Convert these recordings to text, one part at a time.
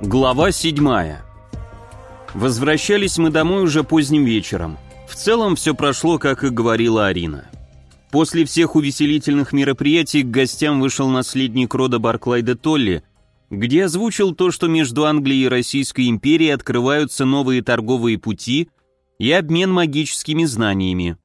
Глава 7. Возвращались мы домой уже поздним вечером. В целом все прошло, как и говорила Арина. После всех увеселительных мероприятий к гостям вышел наследник рода Барклайда Толли, где озвучил то, что между Англией и Российской империей открываются новые торговые пути и обмен магическими знаниями.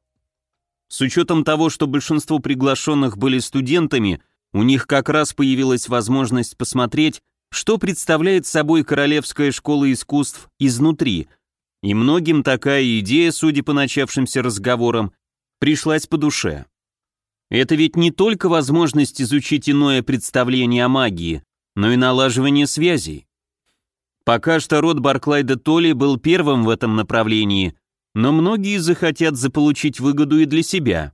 С учетом того, что большинство приглашенных были студентами, у них как раз появилась возможность посмотреть, что представляет собой Королевская школа искусств изнутри, и многим такая идея, судя по начавшимся разговорам, пришлась по душе. Это ведь не только возможность изучить иное представление о магии, но и налаживание связей. Пока что род Барклайда Толли был первым в этом направлении, но многие захотят заполучить выгоду и для себя.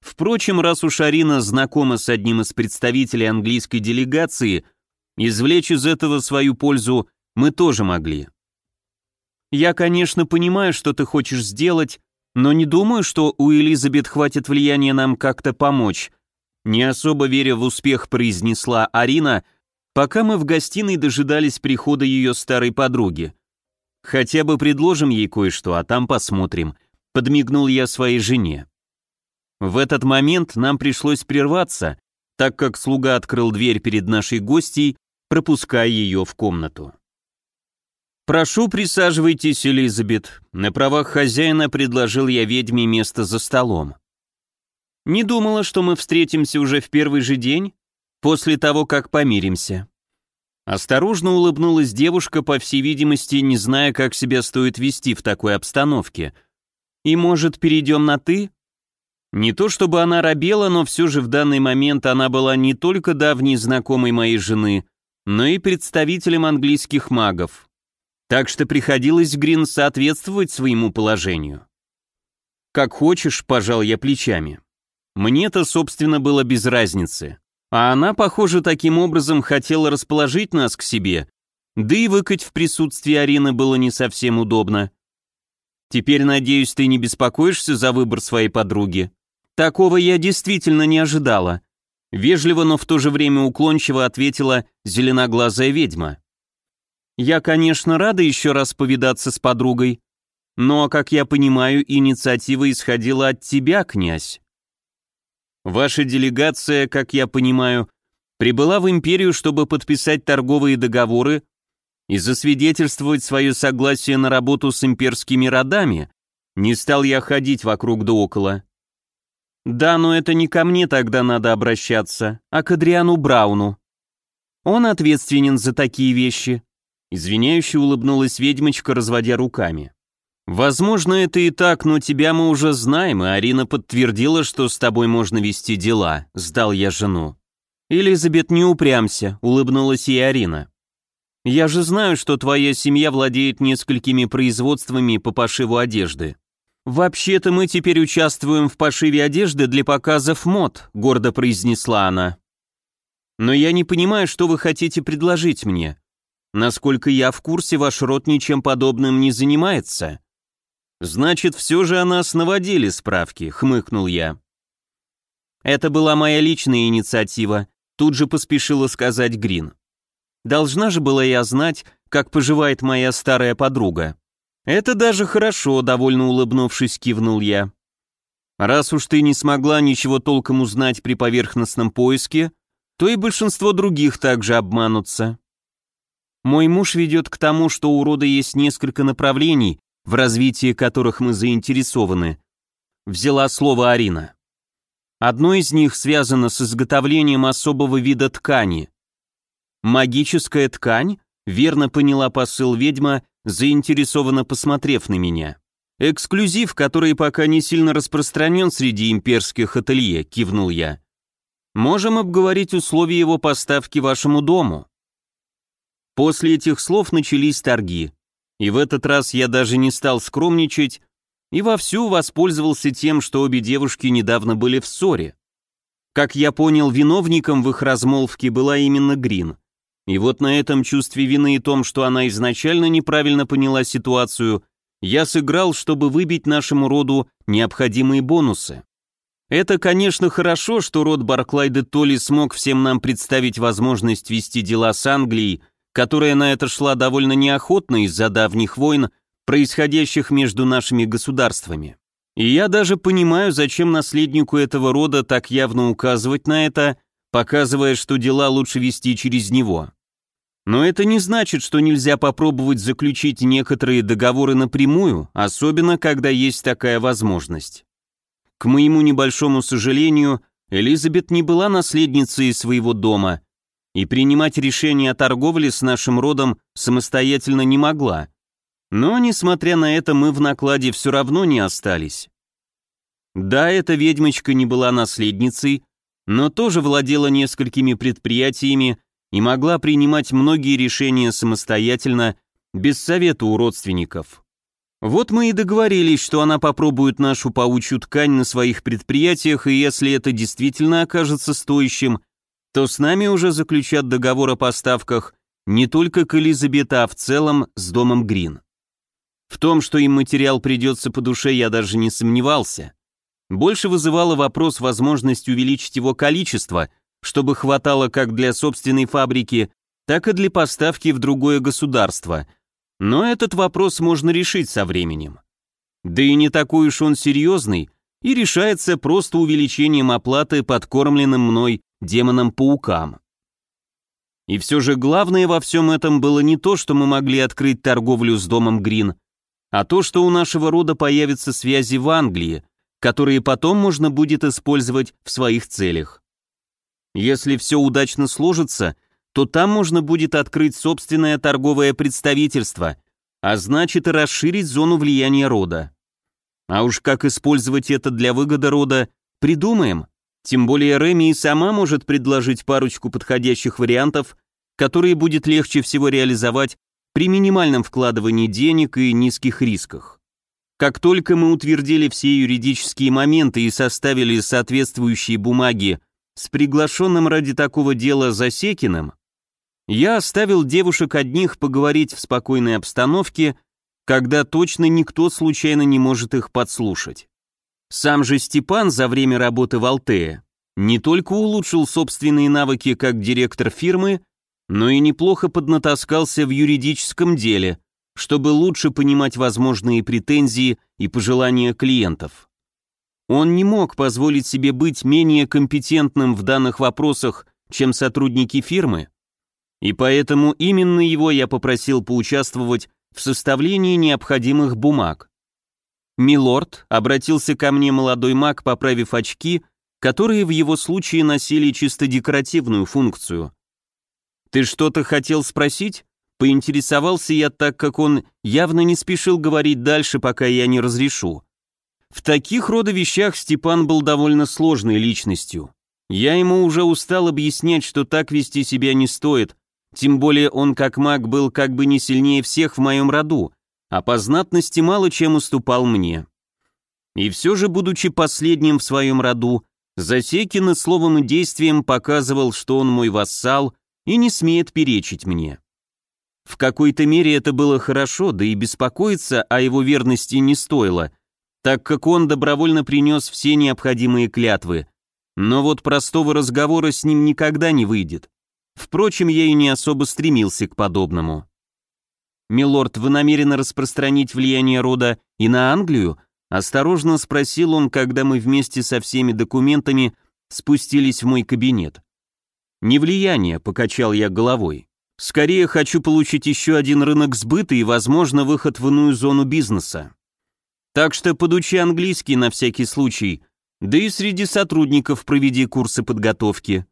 Впрочем, раз уж Арина знакома с одним из представителей английской делегации – Извлечь из этого свою пользу мы тоже могли. Я, конечно, понимаю, что ты хочешь сделать, но не думаю, что у Элизабет хватит влияния нам как-то помочь. Не особо веря в успех, произнесла Арина, пока мы в гостиной дожидались прихода ее старой подруги. Хотя бы предложим ей кое-что, а там посмотрим. Подмигнул я своей жене. В этот момент нам пришлось прерваться, так как слуга открыл дверь перед нашей гостьей пропуская ее в комнату. «Прошу, присаживайтесь, Элизабет. На правах хозяина предложил я ведьме место за столом. Не думала, что мы встретимся уже в первый же день, после того, как помиримся». Осторожно улыбнулась девушка, по всей видимости, не зная, как себя стоит вести в такой обстановке. «И, может, перейдем на «ты»?» Не то чтобы она робела, но все же в данный момент она была не только давней знакомой моей жены, но и представителем английских магов. Так что приходилось Грин соответствовать своему положению. «Как хочешь», — пожал я плечами. Мне-то, собственно, было без разницы. А она, похоже, таким образом хотела расположить нас к себе, да и выкать в присутствии Арины было не совсем удобно. Теперь, надеюсь, ты не беспокоишься за выбор своей подруги? Такого я действительно не ожидала. Вежливо, но в то же время уклончиво ответила зеленоглазая ведьма. «Я, конечно, рада еще раз повидаться с подругой, но, как я понимаю, инициатива исходила от тебя, князь. Ваша делегация, как я понимаю, прибыла в империю, чтобы подписать торговые договоры и засвидетельствовать свое согласие на работу с имперскими родами. Не стал я ходить вокруг да около. Да, но это не ко мне тогда надо обращаться, а к Адриану Брауну. Он ответственен за такие вещи. Извиняюще улыбнулась ведьмочка, разводя руками. Возможно, это и так, но тебя мы уже знаем, и Арина подтвердила, что с тобой можно вести дела, сдал я жену. Элизабет, не упрямся, улыбнулась ей Арина. Я же знаю, что твоя семья владеет несколькими производствами по пошиву одежды. «Вообще-то мы теперь участвуем в пошиве одежды для показов мод», — гордо произнесла она. «Но я не понимаю, что вы хотите предложить мне. Насколько я в курсе, ваш род ничем подобным не занимается». «Значит, все же о нас наводили справки», — хмыкнул я. «Это была моя личная инициатива», — тут же поспешила сказать Грин. «Должна же была я знать, как поживает моя старая подруга». «Это даже хорошо», — довольно улыбнувшись, кивнул я. «Раз уж ты не смогла ничего толком узнать при поверхностном поиске, то и большинство других также обманутся. Мой муж ведет к тому, что у рода есть несколько направлений, в развитии которых мы заинтересованы», — взяла слово Арина. Одно из них связано с изготовлением особого вида ткани. «Магическая ткань?» — верно поняла посыл ведьма заинтересованно посмотрев на меня. «Эксклюзив, который пока не сильно распространен среди имперских ателье», — кивнул я. «Можем обговорить условия его поставки вашему дому». После этих слов начались торги, и в этот раз я даже не стал скромничать и вовсю воспользовался тем, что обе девушки недавно были в ссоре. Как я понял, виновником в их размолвке была именно Грин — и вот на этом чувстве вины и том, что она изначально неправильно поняла ситуацию, я сыграл, чтобы выбить нашему роду необходимые бонусы. Это, конечно, хорошо, что род Барклайда Толли смог всем нам представить возможность вести дела с Англией, которая на это шла довольно неохотно из-за давних войн, происходящих между нашими государствами. И я даже понимаю, зачем наследнику этого рода так явно указывать на это, показывая, что дела лучше вести через него. Но это не значит, что нельзя попробовать заключить некоторые договоры напрямую, особенно когда есть такая возможность. К моему небольшому сожалению, Элизабет не была наследницей своего дома и принимать решения о торговле с нашим родом самостоятельно не могла. Но, несмотря на это, мы в накладе все равно не остались. Да, эта ведьмочка не была наследницей, но тоже владела несколькими предприятиями и могла принимать многие решения самостоятельно, без совета у родственников. Вот мы и договорились, что она попробует нашу паучью ткань на своих предприятиях, и если это действительно окажется стоящим, то с нами уже заключат договор о поставках не только к Элизабет, а в целом с домом Грин. В том, что им материал придется по душе, я даже не сомневался. Больше вызывало вопрос возможность увеличить его количество, чтобы хватало как для собственной фабрики, так и для поставки в другое государство. Но этот вопрос можно решить со временем. Да и не такой уж он серьезный, и решается просто увеличением оплаты подкормленным мной демонам-паукам. И все же главное во всем этом было не то, что мы могли открыть торговлю с домом Грин, а то, что у нашего рода появятся связи в Англии, которые потом можно будет использовать в своих целях. Если все удачно сложится, то там можно будет открыть собственное торговое представительство, а значит и расширить зону влияния рода. А уж как использовать это для выгоды рода, придумаем. Тем более Реми и сама может предложить парочку подходящих вариантов, которые будет легче всего реализовать при минимальном вкладывании денег и низких рисках. Как только мы утвердили все юридические моменты и составили соответствующие бумаги с приглашенным ради такого дела Засекиным, я оставил девушек одних поговорить в спокойной обстановке, когда точно никто случайно не может их подслушать. Сам же Степан за время работы в Алтее не только улучшил собственные навыки как директор фирмы, но и неплохо поднатаскался в юридическом деле – чтобы лучше понимать возможные претензии и пожелания клиентов. Он не мог позволить себе быть менее компетентным в данных вопросах, чем сотрудники фирмы, и поэтому именно его я попросил поучаствовать в составлении необходимых бумаг. «Милорд», — обратился ко мне молодой маг, поправив очки, которые в его случае носили чисто декоративную функцию. «Ты что-то хотел спросить?» Поинтересовался я, так как он явно не спешил говорить дальше, пока я не разрешу. В таких рода вещах Степан был довольно сложной личностью. Я ему уже устал объяснять, что так вести себя не стоит, тем более он как маг был как бы не сильнее всех в моем роду, а по знатности мало чем уступал мне. И все же, будучи последним в своем роду, Засекин словом и действием показывал, что он мой вассал и не смеет перечить мне. В какой-то мере это было хорошо, да и беспокоиться о его верности не стоило, так как он добровольно принес все необходимые клятвы. Но вот простого разговора с ним никогда не выйдет. Впрочем, я и не особо стремился к подобному. «Милорд, вы намерены распространить влияние рода и на Англию?» Осторожно спросил он, когда мы вместе со всеми документами спустились в мой кабинет. «Не влияние», — покачал я головой. Скорее хочу получить еще один рынок сбыта и, возможно, выход в иную зону бизнеса. Так что подучи английский на всякий случай, да и среди сотрудников проведи курсы подготовки.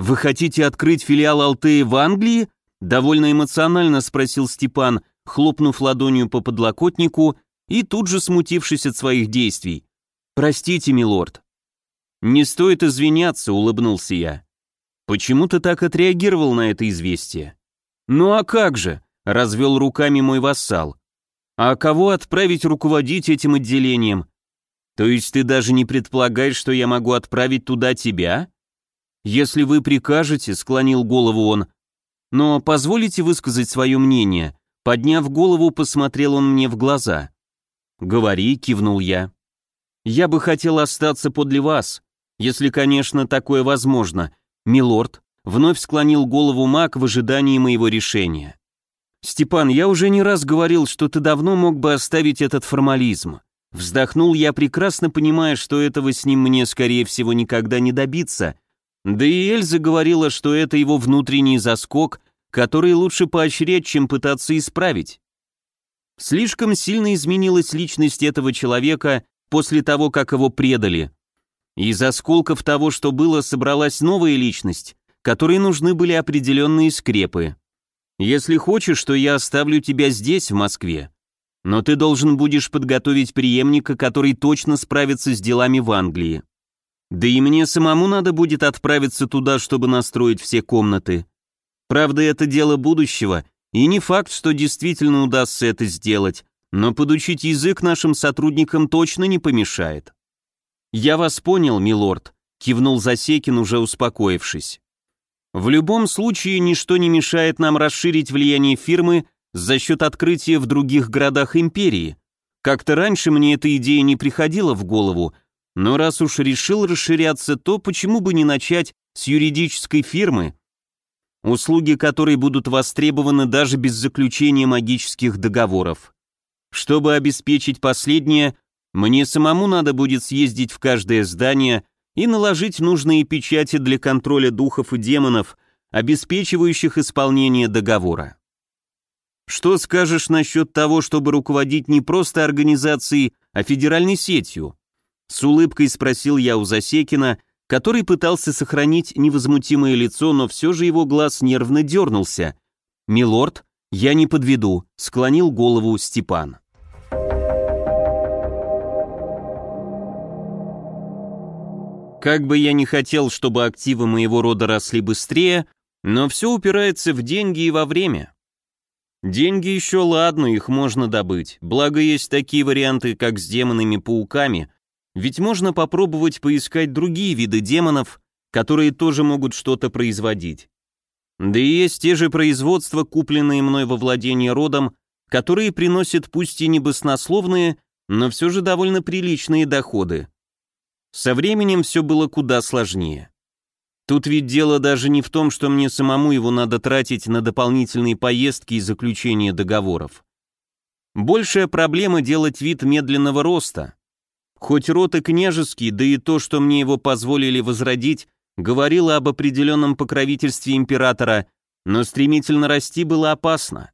«Вы хотите открыть филиал Алтея в Англии?» Довольно эмоционально спросил Степан, хлопнув ладонью по подлокотнику и тут же смутившись от своих действий. «Простите, милорд». «Не стоит извиняться», — улыбнулся я. Почему ты так отреагировал на это известие? Ну а как же? Развел руками мой вассал. А кого отправить руководить этим отделением? То есть ты даже не предполагаешь, что я могу отправить туда тебя? Если вы прикажете, склонил голову он. Но позволите высказать свое мнение. Подняв голову, посмотрел он мне в глаза. «Говори», — кивнул я. «Я бы хотел остаться подле вас, если, конечно, такое возможно, «Милорд, вновь склонил голову маг в ожидании моего решения. «Степан, я уже не раз говорил, что ты давно мог бы оставить этот формализм. Вздохнул я, прекрасно понимая, что этого с ним мне, скорее всего, никогда не добиться. Да и Эльза говорила, что это его внутренний заскок, который лучше поощрять, чем пытаться исправить. Слишком сильно изменилась личность этого человека после того, как его предали. Из осколков того, что было, собралась новая личность, которой нужны были определенные скрепы. Если хочешь, то я оставлю тебя здесь, в Москве. Но ты должен будешь подготовить преемника, который точно справится с делами в Англии. Да и мне самому надо будет отправиться туда, чтобы настроить все комнаты. Правда, это дело будущего, и не факт, что действительно удастся это сделать, но подучить язык нашим сотрудникам точно не помешает. «Я вас понял, милорд», — кивнул Засекин, уже успокоившись. В любом случае, ничто не мешает нам расширить влияние фирмы за счет открытия в других городах империи. Как-то раньше мне эта идея не приходила в голову, но раз уж решил расширяться, то почему бы не начать с юридической фирмы, услуги которой будут востребованы даже без заключения магических договоров. Чтобы обеспечить последнее, мне самому надо будет съездить в каждое здание и наложить нужные печати для контроля духов и демонов, обеспечивающих исполнение договора. Что скажешь насчет того, чтобы руководить не просто организацией, а федеральной сетью? С улыбкой спросил я у Засекина, который пытался сохранить невозмутимое лицо, но все же его глаз нервно дернулся. «Милорд, я не подведу», — склонил голову Степан. Как бы я ни хотел, чтобы активы моего рода росли быстрее, но все упирается в деньги и во время. Деньги еще ладно, их можно добыть, благо есть такие варианты, как с демонами-пауками, ведь можно попробовать поискать другие виды демонов, которые тоже могут что-то производить. Да и есть те же производства, купленные мной во владении родом, которые приносят пусть и не баснословные, но все же довольно приличные доходы. Со временем все было куда сложнее. Тут ведь дело даже не в том, что мне самому его надо тратить на дополнительные поездки и заключение договоров. Большая проблема делать вид медленного роста. Хоть род и княжеский, да и то, что мне его позволили возродить, говорило об определенном покровительстве императора, но стремительно расти было опасно.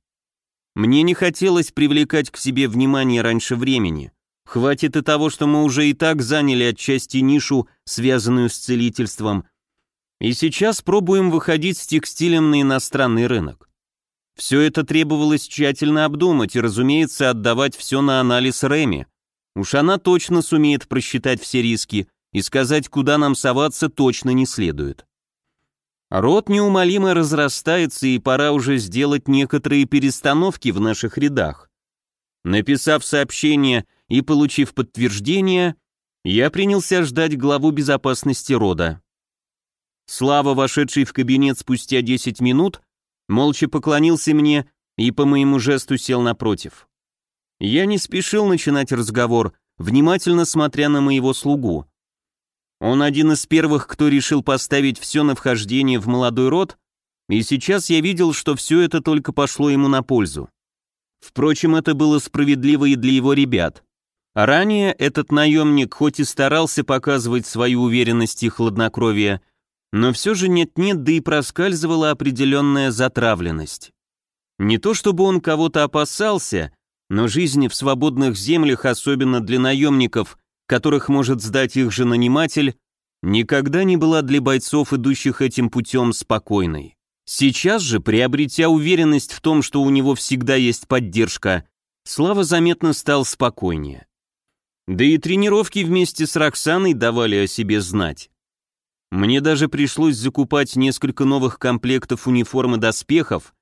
Мне не хотелось привлекать к себе внимание раньше времени. Хватит и того, что мы уже и так заняли отчасти нишу, связанную с целительством, и сейчас пробуем выходить с текстилем на иностранный рынок. Все это требовалось тщательно обдумать и, разумеется, отдавать все на анализ Рэми. Уж она точно сумеет просчитать все риски, и сказать, куда нам соваться, точно не следует. Род неумолимо разрастается, и пора уже сделать некоторые перестановки в наших рядах. Написав сообщение и получив подтверждение, я принялся ждать главу безопасности рода. Слава, вошедший в кабинет спустя 10 минут, молча поклонился мне и по моему жесту сел напротив. Я не спешил начинать разговор, внимательно смотря на моего слугу. Он один из первых, кто решил поставить все на вхождение в молодой род, и сейчас я видел, что все это только пошло ему на пользу. Впрочем, это было справедливо и для его ребят. Ранее этот наемник хоть и старался показывать свою уверенность и хладнокровие, но все же нет-нет, да и проскальзывала определенная затравленность. Не то чтобы он кого-то опасался, но жизнь в свободных землях, особенно для наемников, которых может сдать их же наниматель, никогда не была для бойцов, идущих этим путем, спокойной. Сейчас же, приобретя уверенность в том, что у него всегда есть поддержка, Слава заметно стал спокойнее. Да и тренировки вместе с Роксаной давали о себе знать. Мне даже пришлось закупать несколько новых комплектов униформы доспехов,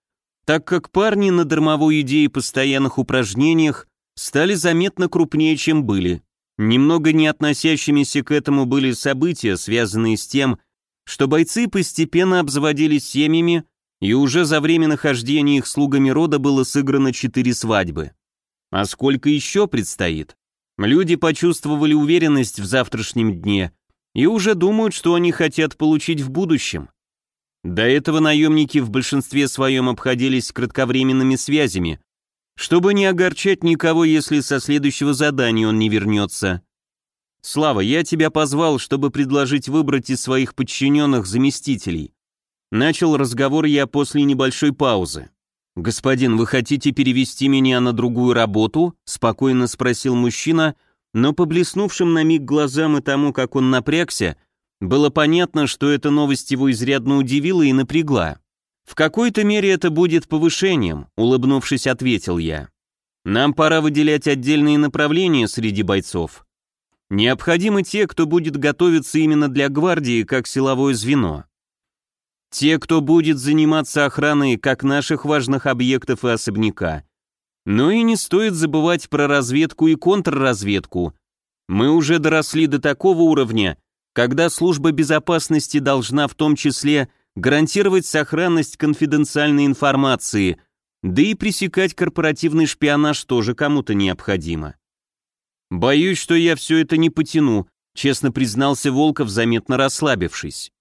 так как парни на дармовой идее постоянных упражнениях стали заметно крупнее, чем были. Немного не относящимися к этому были события, связанные с тем, что бойцы постепенно обзаводились семьями, и уже за время нахождения их слугами рода было сыграно четыре свадьбы. А сколько еще предстоит? Люди почувствовали уверенность в завтрашнем дне и уже думают, что они хотят получить в будущем. До этого наемники в большинстве своем обходились кратковременными связями, чтобы не огорчать никого, если со следующего задания он не вернется. Слава, я тебя позвал, чтобы предложить выбрать из своих подчиненных заместителей. Начал разговор я после небольшой паузы. «Господин, вы хотите перевести меня на другую работу?» — спокойно спросил мужчина, но по блеснувшим на миг глазам и тому, как он напрягся, было понятно, что эта новость его изрядно удивила и напрягла. «В какой-то мере это будет повышением», — улыбнувшись, ответил я. «Нам пора выделять отдельные направления среди бойцов. Необходимы те, кто будет готовиться именно для гвардии как силовое звено. Те, кто будет заниматься охраной как наших важных объектов и особняка. Но и не стоит забывать про разведку и контрразведку. Мы уже доросли до такого уровня, когда служба безопасности должна в том числе гарантировать сохранность конфиденциальной информации, да и пресекать корпоративный шпионаж тоже кому-то необходимо. Боюсь, что я все это не потяну, честно признался Волков, заметно расслабившись.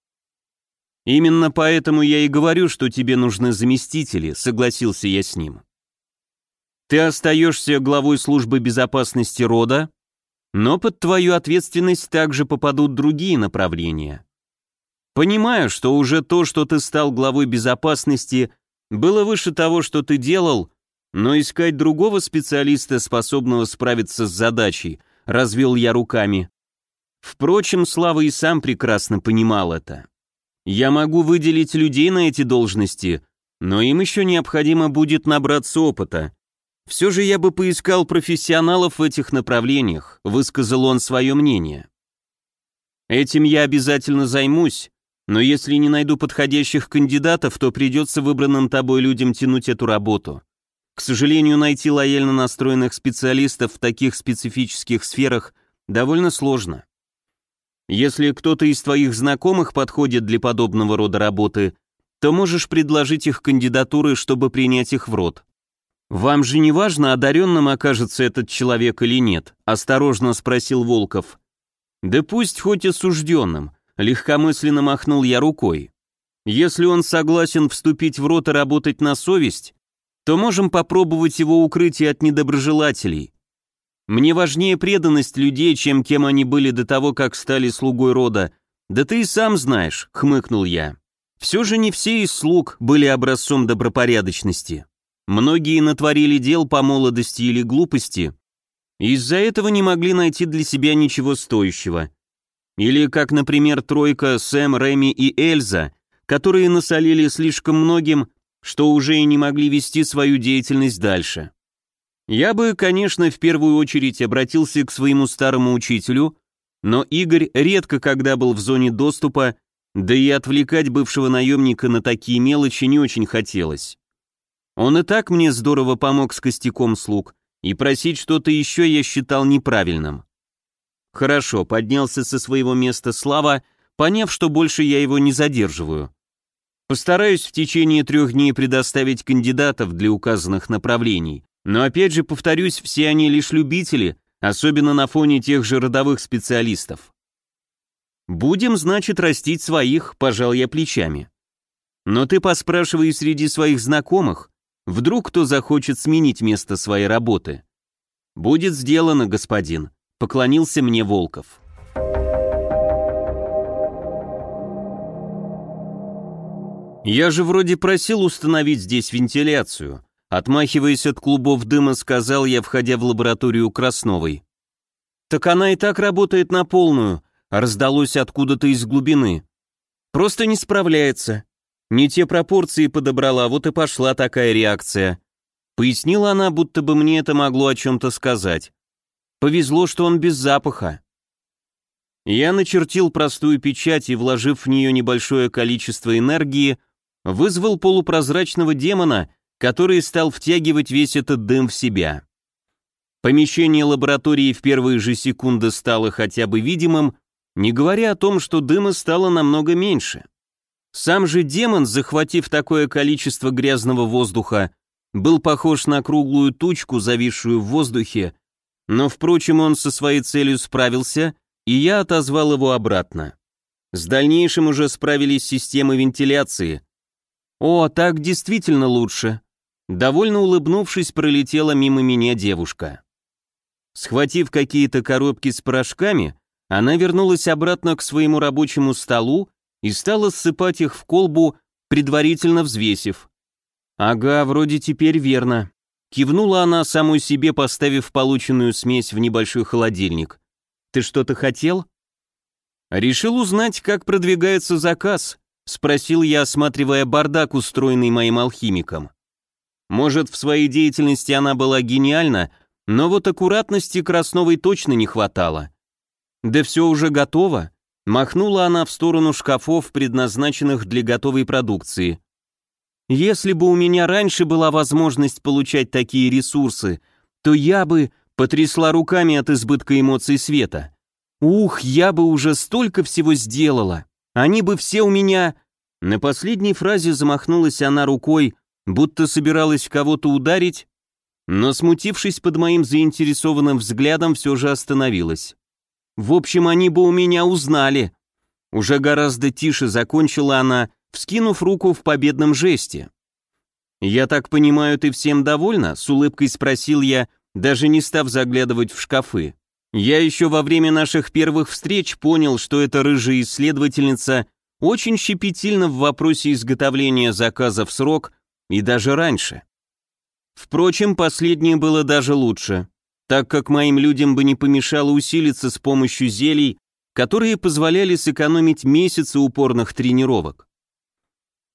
«Именно поэтому я и говорю, что тебе нужны заместители», — согласился я с ним. «Ты остаешься главой службы безопасности рода, но под твою ответственность также попадут другие направления. Понимаю, что уже то, что ты стал главой безопасности, было выше того, что ты делал, но искать другого специалиста, способного справиться с задачей, развел я руками. Впрочем, Слава и сам прекрасно понимал это. Я могу выделить людей на эти должности, но им еще необходимо будет набраться опыта. Все же я бы поискал профессионалов в этих направлениях, высказал он свое мнение. Этим я обязательно займусь, но если не найду подходящих кандидатов, то придется выбранным тобой людям тянуть эту работу. К сожалению, найти лояльно настроенных специалистов в таких специфических сферах довольно сложно. Если кто-то из твоих знакомых подходит для подобного рода работы, то можешь предложить их кандидатуры, чтобы принять их в рот. Вам же не важно, одаренным окажется этот человек или нет, осторожно спросил Волков. Да пусть хоть осужденным, легкомысленно махнул я рукой. Если он согласен вступить в рот и работать на совесть, то можем попробовать его укрытие от недоброжелателей. Мне важнее преданность людей, чем кем они были до того, как стали слугой рода. Да ты и сам знаешь, хмыкнул я. Все же не все из слуг были образцом добропорядочности. Многие натворили дел по молодости или глупости, и из-за этого не могли найти для себя ничего стоящего. Или как, например, тройка Сэм, Рэми и Эльза, которые насолили слишком многим, что уже и не могли вести свою деятельность дальше. Я бы, конечно, в первую очередь обратился к своему старому учителю, но Игорь редко когда был в зоне доступа, да и отвлекать бывшего наемника на такие мелочи не очень хотелось. Он и так мне здорово помог с костяком слуг, и просить что-то еще я считал неправильным. Хорошо, поднялся со своего места Слава, поняв, что больше я его не задерживаю. Постараюсь в течение трех дней предоставить кандидатов для указанных направлений, но опять же, повторюсь, все они лишь любители, особенно на фоне тех же родовых специалистов. «Будем, значит, растить своих», — пожал я плечами. «Но ты поспрашивай среди своих знакомых, вдруг кто захочет сменить место своей работы». «Будет сделано, господин», — поклонился мне Волков. «Я же вроде просил установить здесь вентиляцию», Отмахиваясь от клубов дыма, сказал я, входя в лабораторию Красновой. «Так она и так работает на полную», раздалось откуда-то из глубины. «Просто не справляется. Не те пропорции подобрала, вот и пошла такая реакция». Пояснила она, будто бы мне это могло о чем-то сказать. Повезло, что он без запаха. Я начертил простую печать и, вложив в нее небольшое количество энергии, вызвал полупрозрачного демона, который стал втягивать весь этот дым в себя. Помещение лаборатории в первые же секунды стало хотя бы видимым, не говоря о том, что дыма стало намного меньше. Сам же демон, захватив такое количество грязного воздуха, был похож на круглую тучку, зависшую в воздухе, но, впрочем, он со своей целью справился, и я отозвал его обратно. С дальнейшим уже справились системы вентиляции. О, так действительно лучше. Довольно улыбнувшись, пролетела мимо меня девушка. Схватив какие-то коробки с порошками, она вернулась обратно к своему рабочему столу и стала ссыпать их в колбу, предварительно взвесив. «Ага, вроде теперь верно». Кивнула она самой себе, поставив полученную смесь в небольшой холодильник. «Ты что-то хотел?» «Решил узнать, как продвигается заказ», — спросил я, осматривая бардак, устроенный моим алхимиком. Может, в своей деятельности она была гениальна, но вот аккуратности Красновой точно не хватало. Да все уже готово. Махнула она в сторону шкафов, предназначенных для готовой продукции. Если бы у меня раньше была возможность получать такие ресурсы, то я бы потрясла руками от избытка эмоций света. Ух, я бы уже столько всего сделала. Они бы все у меня... На последней фразе замахнулась она рукой, будто собиралась кого-то ударить, но, смутившись под моим заинтересованным взглядом, все же остановилась. В общем, они бы у меня узнали. Уже гораздо тише закончила она, вскинув руку в победном жесте. «Я так понимаю, ты всем довольна?» — с улыбкой спросил я, даже не став заглядывать в шкафы. Я еще во время наших первых встреч понял, что эта рыжая исследовательница очень щепетильна в вопросе изготовления заказа в срок и даже раньше. Впрочем, последнее было даже лучше так как моим людям бы не помешало усилиться с помощью зелий, которые позволяли сэкономить месяцы упорных тренировок.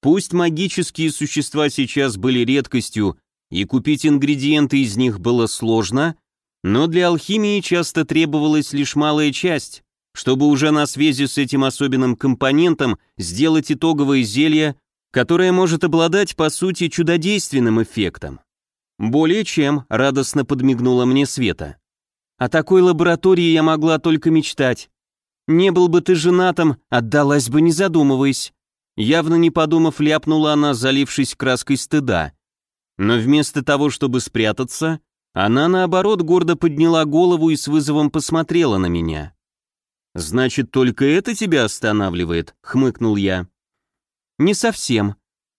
Пусть магические существа сейчас были редкостью, и купить ингредиенты из них было сложно, но для алхимии часто требовалась лишь малая часть, чтобы уже на связи с этим особенным компонентом сделать итоговое зелье, которое может обладать по сути чудодейственным эффектом. «Более чем», — радостно подмигнула мне Света. «О такой лаборатории я могла только мечтать. Не был бы ты женатым, отдалась бы не задумываясь». Явно не подумав, ляпнула она, залившись краской стыда. Но вместо того, чтобы спрятаться, она, наоборот, гордо подняла голову и с вызовом посмотрела на меня. «Значит, только это тебя останавливает?» — хмыкнул я. «Не совсем.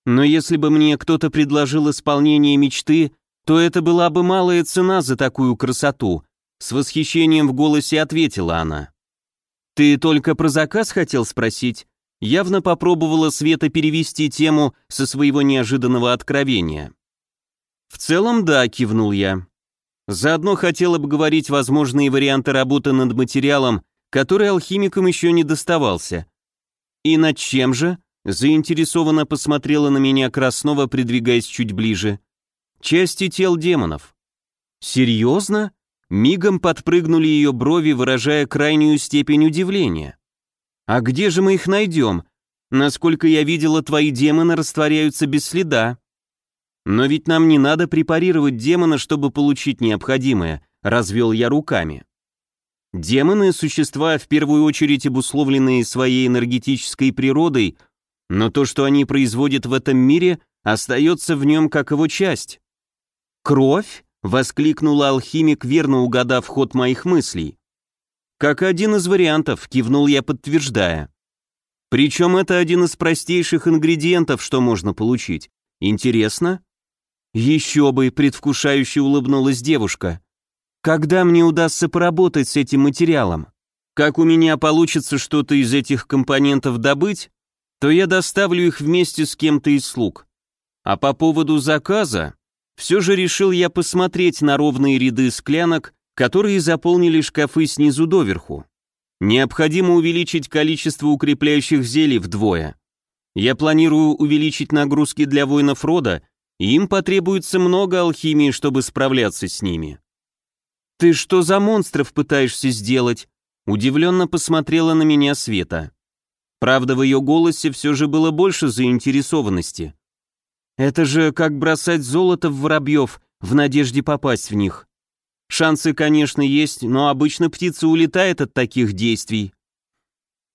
Но если бы мне кто-то предложил исполнение мечты, то это была бы малая цена за такую красоту», с восхищением в голосе ответила она. «Ты только про заказ хотел спросить?» Явно попробовала Света перевести тему со своего неожиданного откровения. «В целом, да», — кивнул я. «Заодно хотел обговорить возможные варианты работы над материалом, который алхимикам еще не доставался. И над чем же?» — заинтересованно посмотрела на меня Краснова, придвигаясь чуть ближе части тел демонов. Серьезно? Мигом подпрыгнули ее брови, выражая крайнюю степень удивления. А где же мы их найдем? Насколько я видела, твои демоны растворяются без следа. Но ведь нам не надо препарировать демона, чтобы получить необходимое, развел я руками. Демоны – существа, в первую очередь обусловленные своей энергетической природой, но то, что они производят в этом мире, остается в нем как его часть. «Кровь?» — воскликнул алхимик, верно угадав ход моих мыслей. «Как один из вариантов», — кивнул я, подтверждая. «Причем это один из простейших ингредиентов, что можно получить. Интересно?» «Еще бы», — предвкушающе улыбнулась девушка. «Когда мне удастся поработать с этим материалом? Как у меня получится что-то из этих компонентов добыть, то я доставлю их вместе с кем-то из слуг. А по поводу заказа, все же решил я посмотреть на ровные ряды склянок, которые заполнили шкафы снизу доверху. Необходимо увеличить количество укрепляющих зелий вдвое. Я планирую увеличить нагрузки для воинов рода, и им потребуется много алхимии, чтобы справляться с ними. «Ты что за монстров пытаешься сделать?» Удивленно посмотрела на меня Света. Правда, в ее голосе все же было больше заинтересованности. Это же как бросать золото в воробьев в надежде попасть в них. Шансы, конечно, есть, но обычно птица улетает от таких действий.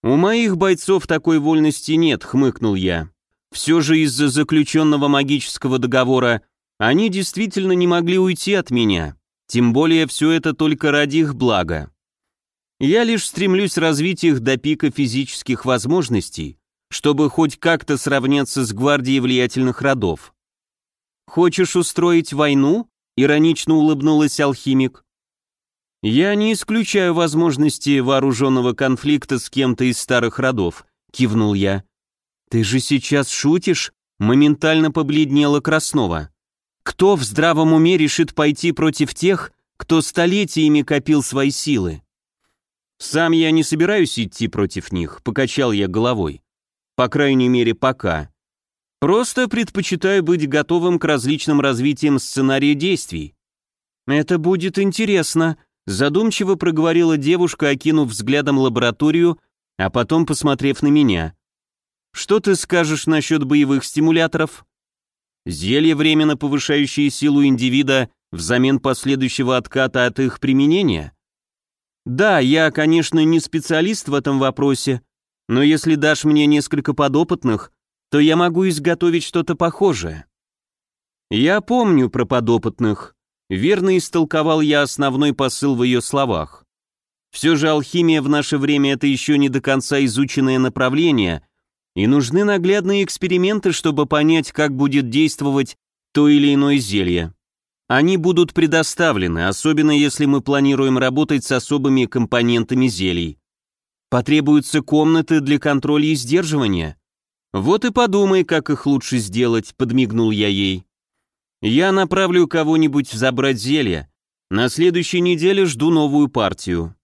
«У моих бойцов такой вольности нет», — хмыкнул я. «Все же из-за заключенного магического договора они действительно не могли уйти от меня, тем более все это только ради их блага. Я лишь стремлюсь развить их до пика физических возможностей, чтобы хоть как-то сравняться с гвардией влиятельных родов. «Хочешь устроить войну?» — иронично улыбнулась алхимик. «Я не исключаю возможности вооруженного конфликта с кем-то из старых родов», — кивнул я. «Ты же сейчас шутишь?» — моментально побледнела Краснова. «Кто в здравом уме решит пойти против тех, кто столетиями копил свои силы?» «Сам я не собираюсь идти против них», — покачал я головой. «По крайней мере, пока. Просто предпочитаю быть готовым к различным развитиям сценария действий. Это будет интересно, задумчиво проговорила девушка, окинув взглядом лабораторию, а потом посмотрев на меня. Что ты скажешь насчет боевых стимуляторов? Зелье, временно повышающее силу индивида взамен последующего отката от их применения? Да, я, конечно, не специалист в этом вопросе, но если дашь мне несколько подопытных, то я могу изготовить что-то похожее. Я помню про подопытных. Верно истолковал я основной посыл в ее словах. Все же алхимия в наше время это еще не до конца изученное направление, и нужны наглядные эксперименты, чтобы понять, как будет действовать то или иное зелье. Они будут предоставлены, особенно если мы планируем работать с особыми компонентами зелий. Потребуются комнаты для контроля и сдерживания. «Вот и подумай, как их лучше сделать», — подмигнул я ей. «Я направлю кого-нибудь забрать зелье. На следующей неделе жду новую партию».